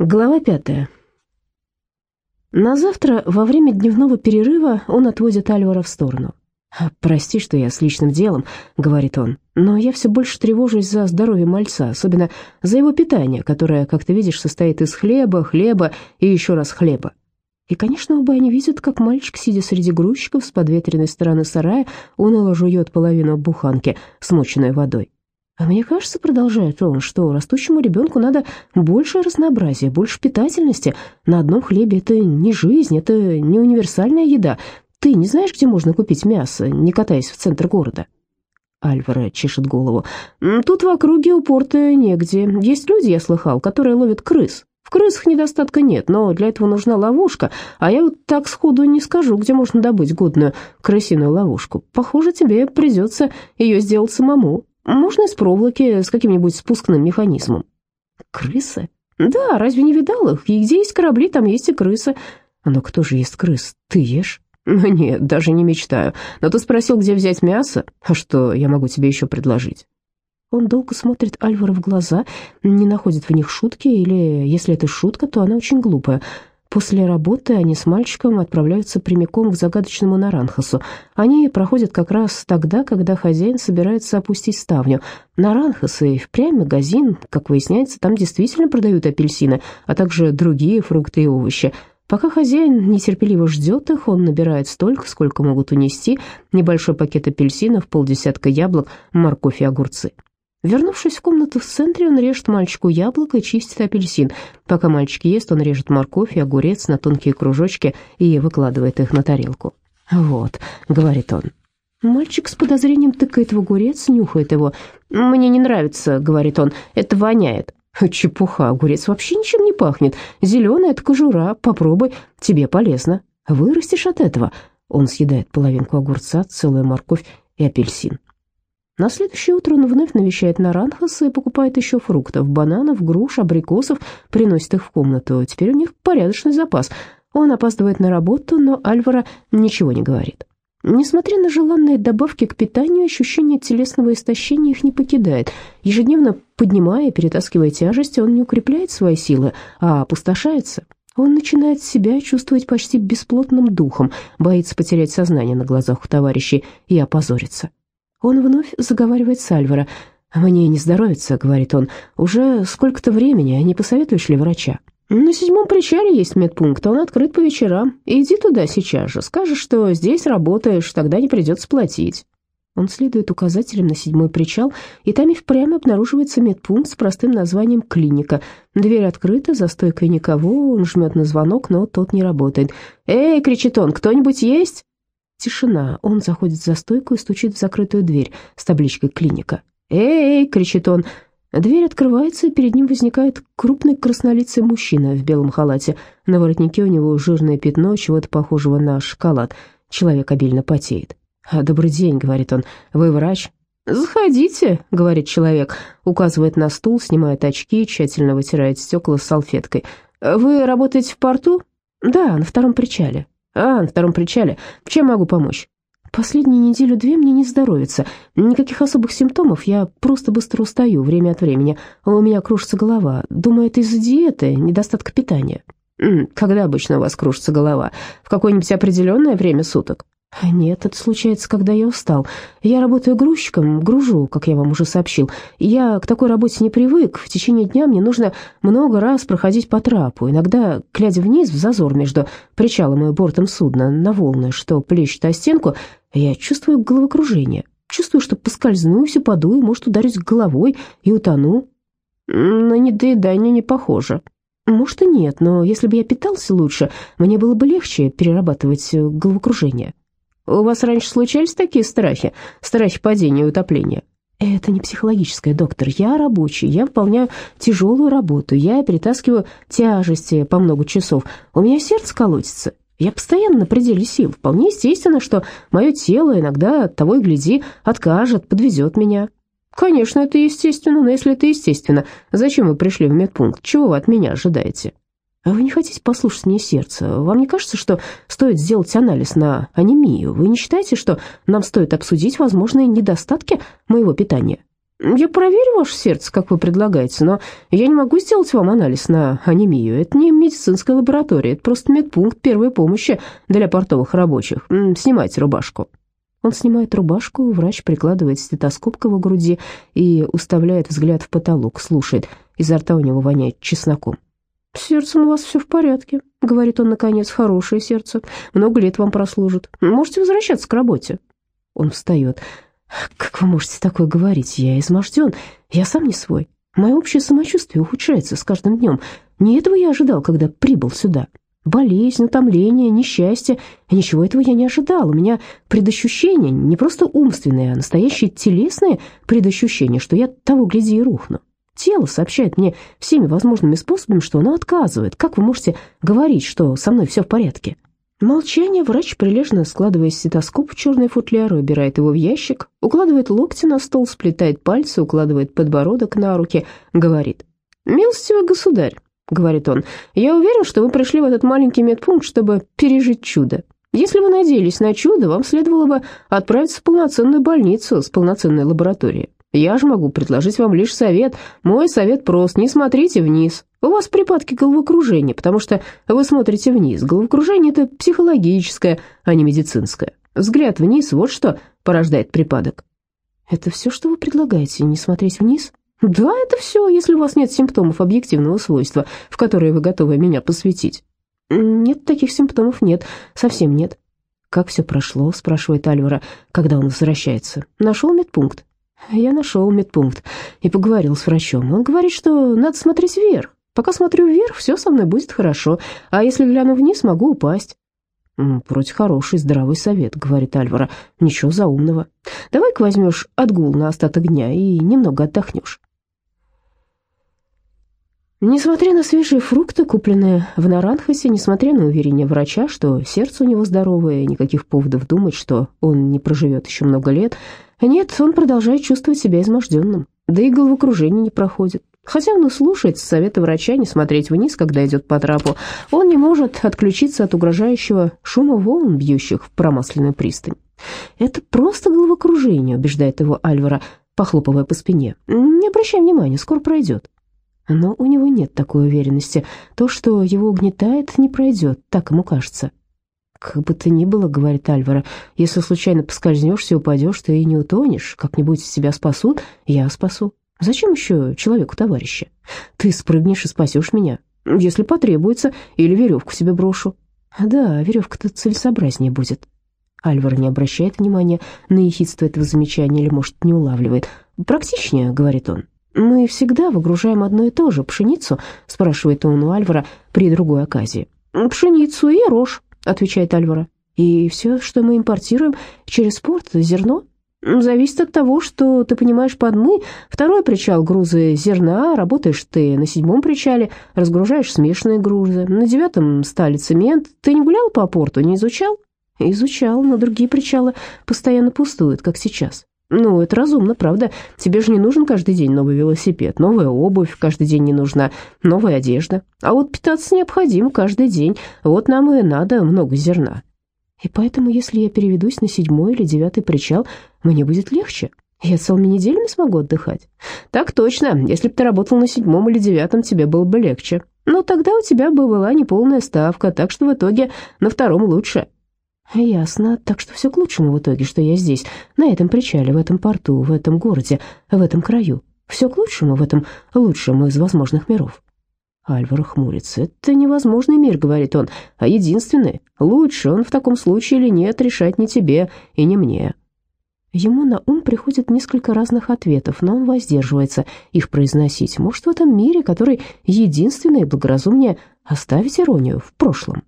Глава пятая. На завтра, во время дневного перерыва, он отводит Альвара в сторону. «Прости, что я с личным делом», — говорит он, «но я все больше тревожусь за здоровье мальца, особенно за его питание, которое, как ты видишь, состоит из хлеба, хлеба и еще раз хлеба». И, конечно, оба они видят, как мальчик, сидя среди грузчиков с подветренной стороны сарая, уныло жует половину буханки, смоченной водой. А мне кажется, продолжает он, что растущему ребенку надо больше разнообразия, больше питательности. На одном хлебе это не жизнь, это не универсальная еда. Ты не знаешь, где можно купить мясо, не катаясь в центр города?» Альвара чешет голову. «Тут в округе у порта негде. Есть люди, я слыхал, которые ловят крыс. В крысах недостатка нет, но для этого нужна ловушка, а я вот так сходу не скажу, где можно добыть годную крысиную ловушку. Похоже, тебе придется ее сделать самому». Можно из проволоки с каким-нибудь спускным механизмом. Крысы? Да, разве не видал их? И где есть корабли, там есть и крысы. Но кто же ест крыс? Ты ешь? Нет, даже не мечтаю. Но ты спросил, где взять мясо? А что я могу тебе еще предложить? Он долго смотрит Альвара в глаза, не находит в них шутки, или, если это шутка, то она очень глупая. После работы они с мальчиком отправляются прямиком к загадочному Наранхасу. Они проходят как раз тогда, когда хозяин собирается опустить ставню. Наранхас и впрямь магазин, как выясняется, там действительно продают апельсины, а также другие фрукты и овощи. Пока хозяин нетерпеливо ждет их, он набирает столько, сколько могут унести, небольшой пакет апельсинов, полдесятка яблок, морковь и огурцы. Вернувшись в комнату в центре, он режет мальчику яблоко и чистит апельсин. Пока мальчик ест, он режет морковь и огурец на тонкие кружочки и выкладывает их на тарелку. «Вот», — говорит он. Мальчик с подозрением тыкает в огурец, нюхает его. «Мне не нравится», — говорит он, — «это воняет». «Чепуха, огурец вообще ничем не пахнет. Зеленая — это кожура, попробуй, тебе полезно. Вырастешь от этого». Он съедает половинку огурца, целую морковь и апельсин. На следующее утро он вновь навещает Наранхаса и покупает еще фруктов, бананов, груш, абрикосов, приносит их в комнату. Теперь у них порядочный запас. Он опаздывает на работу, но Альвара ничего не говорит. Несмотря на желанные добавки к питанию, ощущение телесного истощения их не покидает. Ежедневно поднимая и перетаскивая тяжести, он не укрепляет свои силы, а опустошается. Он начинает себя чувствовать почти бесплотным духом, боится потерять сознание на глазах у товарищей и опозориться. Он вновь заговаривает с Альвара. «Мне не здоровится», — говорит он. «Уже сколько-то времени, не посоветуешь ли врача?» «На седьмом причале есть медпункт, он открыт по вечерам. Иди туда сейчас же, скажешь, что здесь работаешь, тогда не придется платить». Он следует указателям на седьмой причал, и там и впрямь обнаруживается медпункт с простым названием «клиника». Дверь открыта, за стойкой никого, он жмет на звонок, но тот не работает. «Эй!» — кричит он, «кто-нибудь есть?» Тишина. Он заходит за стойку и стучит в закрытую дверь с табличкой «Клиника». «Эй!» — кричит он. Дверь открывается, и перед ним возникает крупный краснолицый мужчина в белом халате. На воротнике у него жирное пятно, чего-то похожего на шоколад. Человек обильно потеет. «Добрый день», — говорит он. «Вы врач?» «Заходите», — говорит человек, указывает на стул, снимает очки, тщательно вытирает стекла салфеткой. «Вы работаете в порту?» «Да, на втором причале». «А, на втором причале. Чем могу помочь?» «Последнюю неделю-две мне не здоровится. Никаких особых симптомов, я просто быстро устаю время от времени. У меня кружится голова. Думаю, это из-за диеты, недостатка питания». «Когда обычно у вас кружится голова? В какое-нибудь определенное время суток?» «Нет, это случается, когда я устал. Я работаю грузчиком, гружу, как я вам уже сообщил. Я к такой работе не привык. В течение дня мне нужно много раз проходить по трапу, иногда, глядя вниз в зазор между причалом и бортом судна, на волны, что плещет о стенку, я чувствую головокружение. Чувствую, что поскользнусь, упаду и, может, ударюсь головой и утону. На недоедание не похоже». «Может, и нет, но если бы я питался лучше, мне было бы легче перерабатывать головокружение». У вас раньше случались такие страхи? Страхи падения и утопления?» «Это не психологическое, доктор. Я рабочий, я выполняю тяжелую работу, я перетаскиваю тяжести по много часов. У меня сердце колотится. Я постоянно на пределе сил. Вполне естественно, что мое тело иногда от того и гляди откажет, подвезет меня». «Конечно, это естественно, но если это естественно, зачем вы пришли в медпункт? Чего вы от меня ожидаете?» Вы не хотите послушать мне сердце? Вам не кажется, что стоит сделать анализ на анемию? Вы не считаете, что нам стоит обсудить возможные недостатки моего питания? Я проверю ваше сердце, как вы предлагаете, но я не могу сделать вам анализ на анемию. Это не медицинская лаборатория, это просто медпункт первой помощи для портовых рабочих. Снимайте рубашку». Он снимает рубашку, врач прикладывает стетоскоп к его груди и уставляет взгляд в потолок, слушает. Изо рта у него воняет чесноком. «С сердцем у вас все в порядке», — говорит он, наконец, — «хорошее сердце. Много лет вам прослужит. Можете возвращаться к работе». Он встает. «Как вы можете такое говорить? Я изможден. Я сам не свой. Мое общее самочувствие ухудшается с каждым днем. Не этого я ожидал, когда прибыл сюда. Болезнь, утомление, несчастье. Ничего этого я не ожидал. У меня предощущение, не просто умственное, а настоящее телесное предощущение, что я того гляди и рухну. Тело сообщает мне всеми возможными способами, что оно отказывает. Как вы можете говорить, что со мной все в порядке?» Молчание, врач прилежно складывая стетоскоп в черный футляр, убирает его в ящик, укладывает локти на стол, сплетает пальцы, укладывает подбородок на руки, говорит. «Милостивый государь», — говорит он, — «я уверен, что вы пришли в этот маленький медпункт, чтобы пережить чудо. Если вы надеялись на чудо, вам следовало бы отправиться в полноценную больницу с полноценной лабораторией. Я же могу предложить вам лишь совет. Мой совет прост, не смотрите вниз. У вас припадки головокружения, потому что вы смотрите вниз. Головокружение – это психологическое, а не медицинское. Взгляд вниз – вот что порождает припадок. Это все, что вы предлагаете, не смотреть вниз? Да, это все, если у вас нет симптомов объективного свойства, в которые вы готовы меня посвятить. Нет, таких симптомов нет, совсем нет. Как все прошло, спрашивает Альвара, когда он возвращается. Нашел медпункт. Я нашел медпункт и поговорил с врачом. Он говорит, что надо смотреть вверх. Пока смотрю вверх, все со мной будет хорошо, а если гляну вниз, могу упасть. «Против хороший, здравый совет», — говорит Альвара. «Ничего заумного. Давай-ка возьмешь отгул на остаток дня и немного отдохнешь». Несмотря на свежие фрукты, купленные в Наранхасе, несмотря на уверение врача, что сердце у него здоровое, никаких поводов думать, что он не проживет еще много лет, нет, он продолжает чувствовать себя изможденным, да и головокружение не проходит. Хотя он и слушает совета врача не смотреть вниз, когда идет по трапу, он не может отключиться от угрожающего шума волн, бьющих в промасленную пристань. «Это просто головокружение», — убеждает его Альвара, похлопывая по спине. «Не обращай внимания, скоро пройдет». Но у него нет такой уверенности. То, что его угнетает, не пройдет, так ему кажется. «Как бы то ни было, — говорит Альвара, — если случайно поскользнешься и упадешь, ты и не утонешь. Как-нибудь тебя спасут, я спасу. Зачем еще человеку товарища? Ты спрыгнешь и спасешь меня, если потребуется, или веревку себе брошу. Да, веревка-то целесообразнее будет». Альвара не обращает внимания на ехидство этого замечания или, может, не улавливает. «Практичнее, — говорит он. «Мы всегда выгружаем одно и то же. Пшеницу?» — спрашивает он у Альвара при другой оказии. «Пшеницу и рожь», — отвечает Альвара. «И все, что мы импортируем через порт, зерно?» «Зависит от того, что ты понимаешь под «мы». Второй причал грузы зерна, работаешь ты на седьмом причале, разгружаешь смешанные грузы. На девятом стали цемент. Ты не гулял по порту, не изучал?» «Изучал, но другие причалы постоянно пустуют, как сейчас». «Ну, это разумно, правда? Тебе же не нужен каждый день новый велосипед, новая обувь, каждый день не нужна новая одежда. А вот питаться необходимо каждый день, вот нам и надо много зерна. И поэтому, если я переведусь на седьмой или девятый причал, мне будет легче. Я целыми неделями смогу отдыхать. Так точно, если бы ты работал на седьмом или девятом, тебе было бы легче. Но тогда у тебя бы была неполная ставка, так что в итоге на втором лучше». «Ясно. Так что все к лучшему в итоге, что я здесь, на этом причале, в этом порту, в этом городе, в этом краю. Все к лучшему в этом лучшем из возможных миров». Альваро хмурится. «Это невозможный мир», — говорит он, — «а единственный. Лучше он в таком случае или нет, решать не тебе и не мне». Ему на ум приходит несколько разных ответов, но он воздерживается их произносить. Может, в этом мире, который единственный и благоразумнее, оставить иронию в прошлом?